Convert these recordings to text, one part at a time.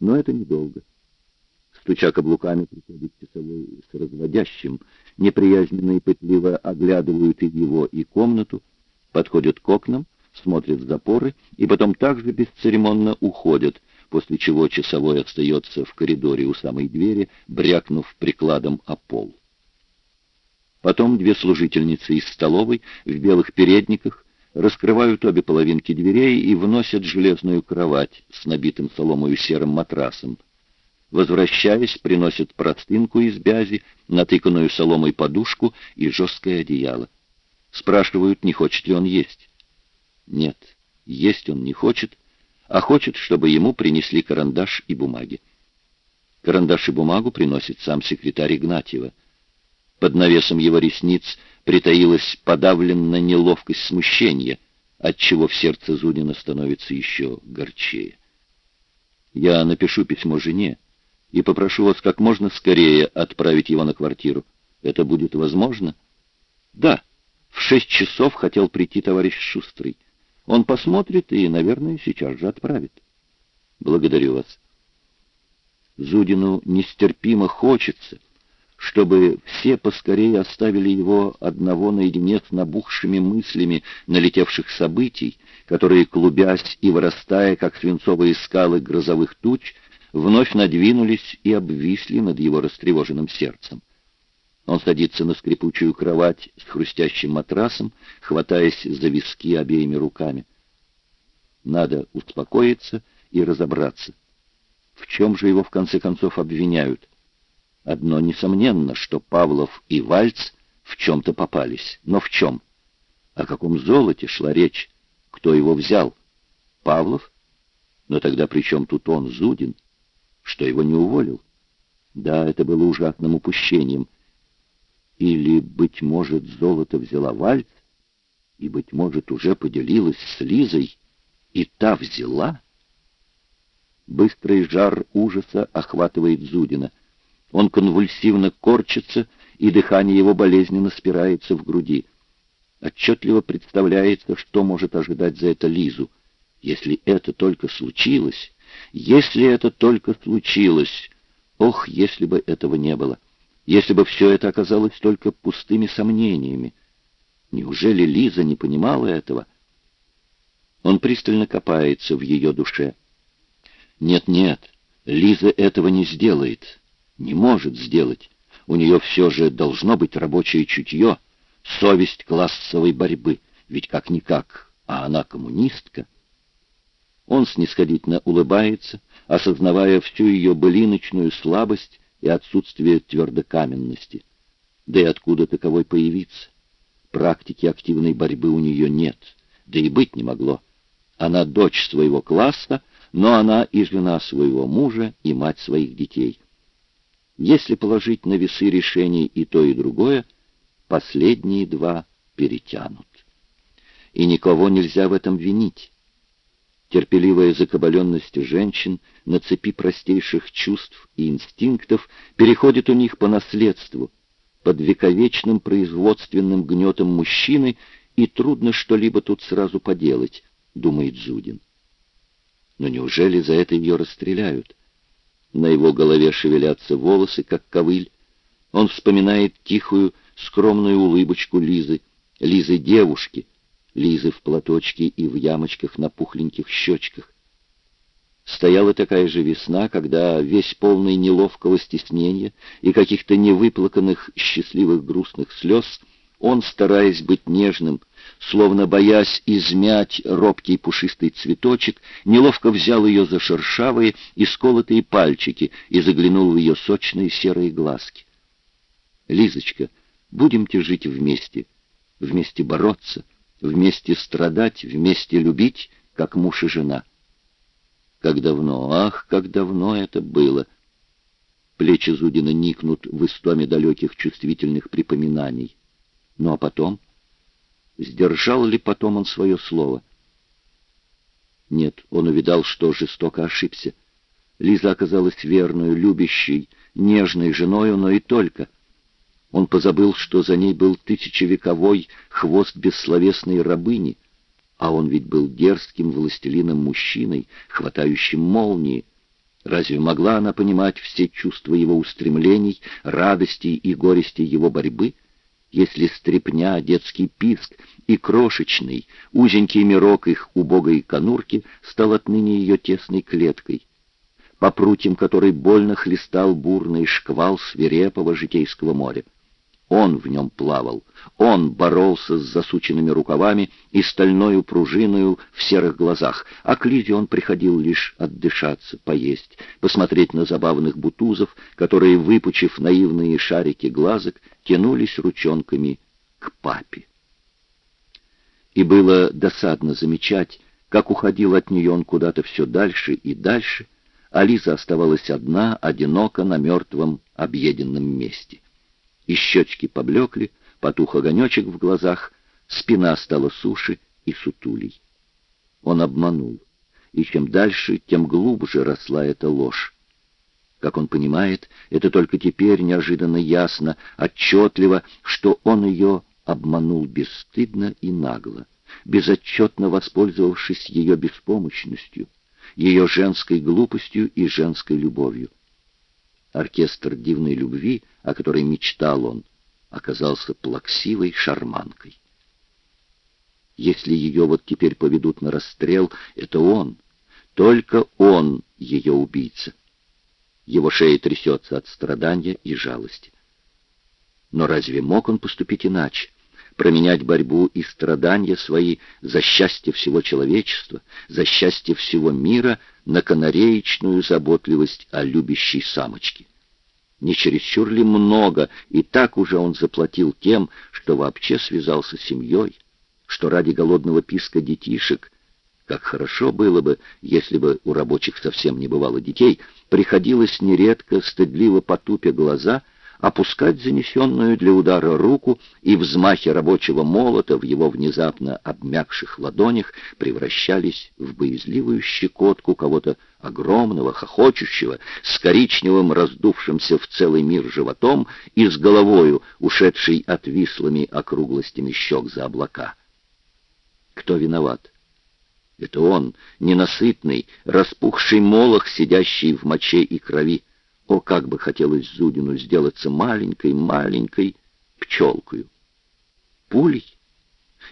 Но это недолго. Стуча каблуками, приходит часовой с разводящим. Неприязненно и пытливо оглядывают и его, и комнату, подходят к окнам, смотрят в запоры и потом также бесцеремонно уходят, после чего часовой остается в коридоре у самой двери, брякнув прикладом о пол. Потом две служительницы из столовой в белых передниках раскрывают обе половинки дверей и вносят железную кровать с набитым соломою серым матрасом. Возвращаясь, приносят простынку из бязи, натыканную соломой подушку и жесткое одеяло. Спрашивают, не хочет ли он есть. Нет, есть он не хочет, а хочет, чтобы ему принесли карандаш и бумаги. Карандаш и бумагу приносит сам секретарь Игнатьева — под навесом его ресниц притаилась подавленная неловкость смущения, отчего в сердце Зудина становится еще горчее. «Я напишу письмо жене и попрошу вас как можно скорее отправить его на квартиру. Это будет возможно?» «Да, в шесть часов хотел прийти товарищ Шустрый. Он посмотрит и, наверное, сейчас же отправит. Благодарю вас». Зудину нестерпимо хочется, чтобы все поскорее оставили его одного наедине с набухшими мыслями налетевших событий, которые, клубясь и вырастая, как свинцовые скалы грозовых туч, вновь надвинулись и обвисли над его растревоженным сердцем. Он садится на скрипучую кровать с хрустящим матрасом, хватаясь за виски обеими руками. Надо успокоиться и разобраться. В чем же его в конце концов обвиняют? Одно несомненно, что Павлов и Вальц в чем-то попались. Но в чем? О каком золоте шла речь? Кто его взял? Павлов? Но тогда при чем тут он, Зудин? Что его не уволил? Да, это было ужасным упущением. Или, быть может, золото взяла Вальц, и, быть может, уже поделилась с Лизой, и та взяла? Быстрый жар ужаса охватывает Зудина — он конвульсивно корчится, и дыхание его болезненно спирается в груди. Отчетливо представляется, что может ожидать за это Лизу. Если это только случилось, если это только случилось, ох, если бы этого не было, если бы все это оказалось только пустыми сомнениями. Неужели Лиза не понимала этого? Он пристально копается в ее душе. Нет-нет, Лиза этого не сделает не может сделать. У нее все же должно быть рабочее чутье, совесть классовой борьбы, ведь как-никак, а она коммунистка. Он снисходительно улыбается, осознавая всю ее былиночную слабость и отсутствие твердокаменности. Да и откуда таковой появиться? Практики активной борьбы у нее нет, да и быть не могло. Она дочь своего класса, но она и жена своего мужа, и мать своих детей. Если положить на весы решений и то, и другое, последние два перетянут. И никого нельзя в этом винить. Терпеливая закабаленность женщин на цепи простейших чувств и инстинктов переходит у них по наследству, под вековечным производственным гнетом мужчины, и трудно что-либо тут сразу поделать, думает Зудин. Но неужели за это ее расстреляют? На его голове шевелятся волосы, как ковыль. Он вспоминает тихую, скромную улыбочку Лизы, Лизы девушки, Лизы в платочке и в ямочках на пухленьких щечках. Стояла такая же весна, когда весь полный неловкого стеснения и каких-то невыплаканных счастливых грустных слез — он, стараясь быть нежным, словно боясь измять робкий пушистый цветочек, неловко взял ее за шершавые и сколотые пальчики и заглянул в ее сочные серые глазки. «Лизочка, будемте жить вместе, вместе бороться, вместе страдать, вместе любить, как муж и жена». Как давно, ах, как давно это было! Плечи Зудина никнут в истоме далеких чувствительных припоминаний. Ну а потом? Сдержал ли потом он свое слово? Нет, он увидал, что жестоко ошибся. Лиза оказалась верной, любящей, нежной женою, но и только. Он позабыл, что за ней был тысячевековой хвост бессловесной рабыни, а он ведь был дерзким властелином-мужчиной, хватающим молнии. Разве могла она понимать все чувства его устремлений, радости и горести его борьбы, если стрепня, детский писк и крошечный, узенький мирок их убогой конурки стал отныне ее тесной клеткой, по прутьям которой больно хлестал бурный шквал свирепого житейского моря? Он в нем плавал, он боролся с засученными рукавами и стальною пружиною в серых глазах, а к Лизе он приходил лишь отдышаться, поесть, посмотреть на забавных бутузов, которые, выпучив наивные шарики глазок, тянулись ручонками к папе. И было досадно замечать, как уходил от нее он куда-то все дальше и дальше, а Лиза оставалась одна, одиноко на мертвом объеденном месте и щечки поблекли, потух огонечек в глазах, спина стала суше и сутулей. Он обманул, и чем дальше, тем глубже росла эта ложь. Как он понимает, это только теперь неожиданно ясно, отчетливо, что он ее обманул бесстыдно и нагло, безотчетно воспользовавшись ее беспомощностью, ее женской глупостью и женской любовью. Оркестр дивной любви, о которой мечтал он, оказался плаксивой шарманкой. Если ее вот теперь поведут на расстрел, это он, только он ее убийца. Его шея трясется от страдания и жалости. Но разве мог он поступить иначе? Променять борьбу и страдания свои за счастье всего человечества, за счастье всего мира на канареечную заботливость о любящей самочке. Не чересчур ли много, и так уже он заплатил тем, что вообще связался с семьей, что ради голодного писка детишек, как хорошо было бы, если бы у рабочих совсем не бывало детей, приходилось нередко, стыдливо потупя глаза — опускать занесенную для удара руку, и взмахи рабочего молота в его внезапно обмякших ладонях превращались в боязливую щекотку кого-то огромного, хохочущего, с коричневым раздувшимся в целый мир животом и с головою, ушедшей отвислыми округлостями щек за облака. Кто виноват? Это он, ненасытный, распухший молох, сидящий в моче и крови. О, как бы хотелось Зудину сделаться маленькой-маленькой пчелкою. Пулей?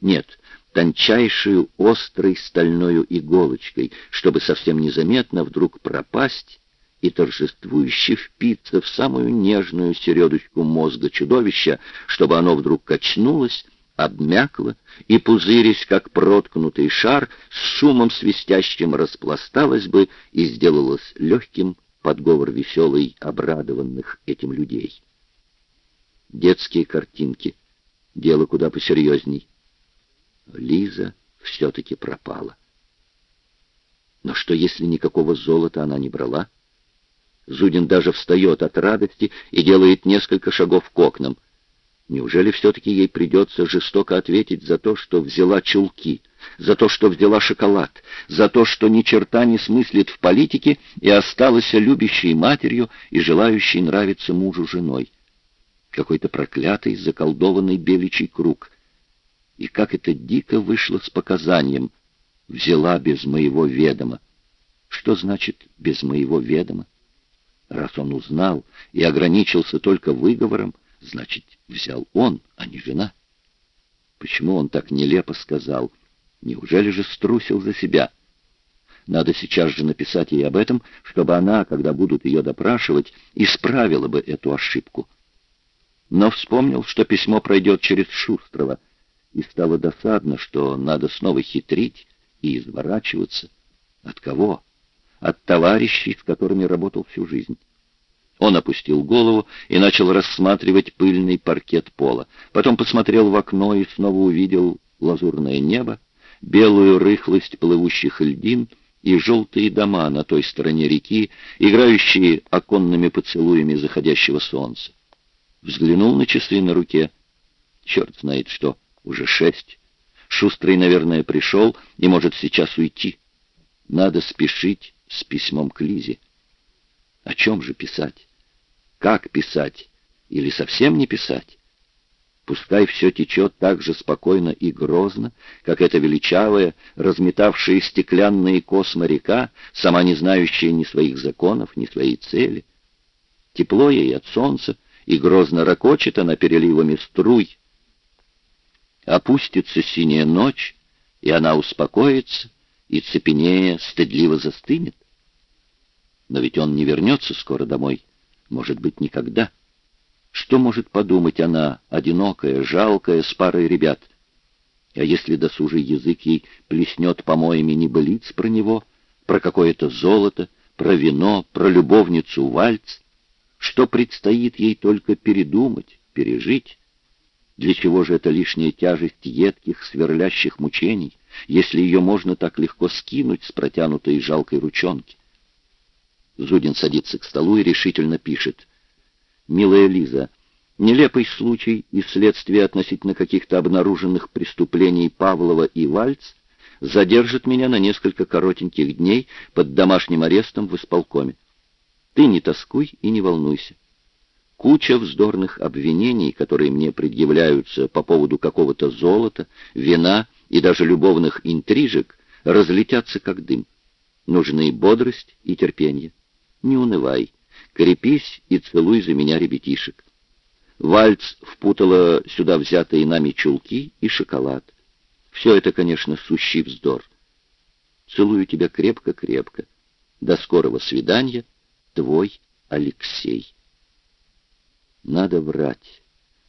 Нет, тончайшую острой стальною иголочкой, чтобы совсем незаметно вдруг пропасть и торжествующе впиться в самую нежную середочку мозга чудовища, чтобы оно вдруг качнулось, обмякло и, пузырясь, как проткнутый шар, с шумом свистящим распласталось бы и сделалось легким подговор веселый, обрадованных этим людей. Детские картинки. Дело куда посерьезней. Лиза все-таки пропала. Но что, если никакого золота она не брала? Зудин даже встает от радости и делает несколько шагов к окнам. Неужели все-таки ей придется жестоко ответить за то, что взяла чулки, за то, что взяла шоколад, за то, что ни черта не смыслит в политике и осталась любящей матерью и желающей нравиться мужу женой? Какой-то проклятый, заколдованный беличий круг. И как это дико вышло с показанием «взяла без моего ведома». Что значит «без моего ведома»? Раз он узнал и ограничился только выговором, Значит, взял он, а не жена. Почему он так нелепо сказал? Неужели же струсил за себя? Надо сейчас же написать ей об этом, чтобы она, когда будут ее допрашивать, исправила бы эту ошибку. Но вспомнил, что письмо пройдет через Шустрова, и стало досадно, что надо снова хитрить и изворачиваться. От кого? От товарищей, с которыми работал всю жизнь. Он опустил голову и начал рассматривать пыльный паркет пола. Потом посмотрел в окно и снова увидел лазурное небо, белую рыхлость плывущих льдин и желтые дома на той стороне реки, играющие оконными поцелуями заходящего солнца. Взглянул на часы на руке. Черт знает что, уже шесть. Шустрый, наверное, пришел и может сейчас уйти. Надо спешить с письмом к Лизе. О чем же писать? Как писать? Или совсем не писать? Пускай все течет так же спокойно и грозно, как эта величавая, разметавшая стеклянные космы река, сама не знающая ни своих законов, ни своей цели. Тепло ей от солнца, и грозно ракочет она переливами струй. Опустится синяя ночь, и она успокоится, и цепенея стыдливо застынет. Но ведь он не вернется скоро домой, может быть, никогда. Что может подумать она, одинокая, жалкая, с парой ребят? А если досужий язык ей плеснет помоями небылиц про него, про какое-то золото, про вино, про любовницу вальц, что предстоит ей только передумать, пережить? Для чего же эта лишняя тяжесть едких, сверлящих мучений, если ее можно так легко скинуть с протянутой жалкой ручонки? Зудин садится к столу и решительно пишет — милая Лиза, нелепый случай и следствие относительно каких-то обнаруженных преступлений Павлова и Вальц задержит меня на несколько коротеньких дней под домашним арестом в исполкоме. Ты не тоскуй и не волнуйся. Куча вздорных обвинений, которые мне предъявляются по поводу какого-то золота, вина и даже любовных интрижек, разлетятся как дым. Нужны бодрость и терпение. Не унывай. Крепись и целуй за меня ребятишек. Вальц впутала сюда взятые нами чулки и шоколад. Все это, конечно, сущий вздор. Целую тебя крепко-крепко. До скорого свидания, твой Алексей. Надо врать.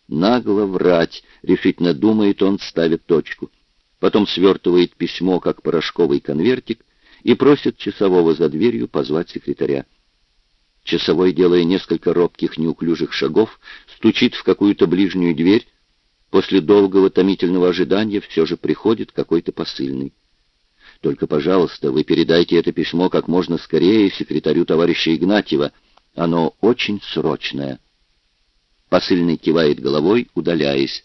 Нагло врать, решительно думает он, ставит точку. Потом свертывает письмо, как порошковый конвертик, и просит часового за дверью позвать секретаря. Часовой, делая несколько робких неуклюжих шагов, стучит в какую-то ближнюю дверь. После долгого томительного ожидания все же приходит какой-то посыльный. Только, пожалуйста, вы передайте это письмо как можно скорее секретарю товарища Игнатьева. Оно очень срочное. Посыльный кивает головой, удаляясь.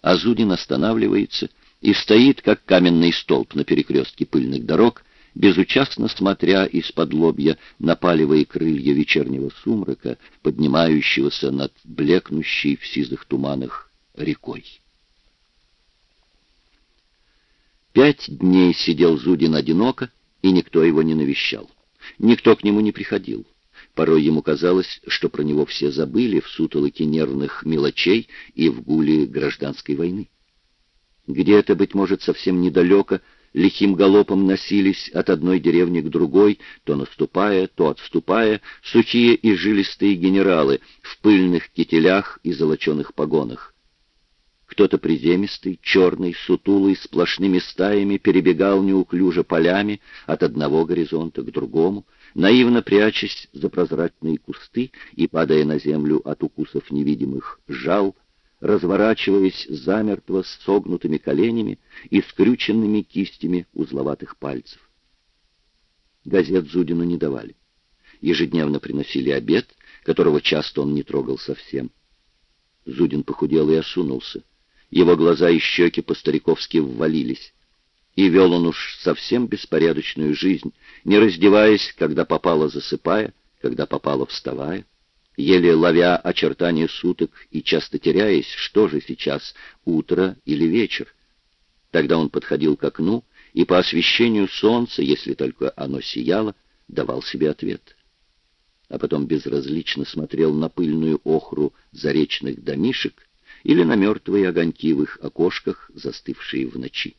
Азудин останавливается и стоит, как каменный столб на перекрестке пыльных дорог, безучастно смотря из-под лобья на палевые крылья вечернего сумрака, поднимающегося над блекнущей в сизых туманах рекой. Пять дней сидел Зудин одиноко, и никто его не навещал. Никто к нему не приходил. Порой ему казалось, что про него все забыли в сутолоке нервных мелочей и в гуле гражданской войны. Где-то, быть может, совсем недалеко, лихим галопом носились от одной деревни к другой, то наступая, то отступая, сухие и жилистые генералы в пыльных кителях и золоченых погонах. Кто-то приземистый, черный, сутулый, сплошными стаями перебегал неуклюже полями от одного горизонта к другому, наивно прячась за прозрачные кусты и падая на землю от укусов невидимых жал, разворачиваясь замертво с согнутыми коленями и скрюченными кистями узловатых пальцев. Газет Зудину не давали. Ежедневно приносили обед, которого часто он не трогал совсем. Зудин похудел и осунулся. Его глаза и щеки по-стариковски ввалились. И вел он уж совсем беспорядочную жизнь, не раздеваясь, когда попало засыпая, когда попало вставая еле ловя очертания суток и часто теряясь, что же сейчас, утро или вечер. Тогда он подходил к окну и по освещению солнца, если только оно сияло, давал себе ответ. А потом безразлично смотрел на пыльную охру заречных домишек или на мертвые огоньки в их окошках, застывшие в ночи.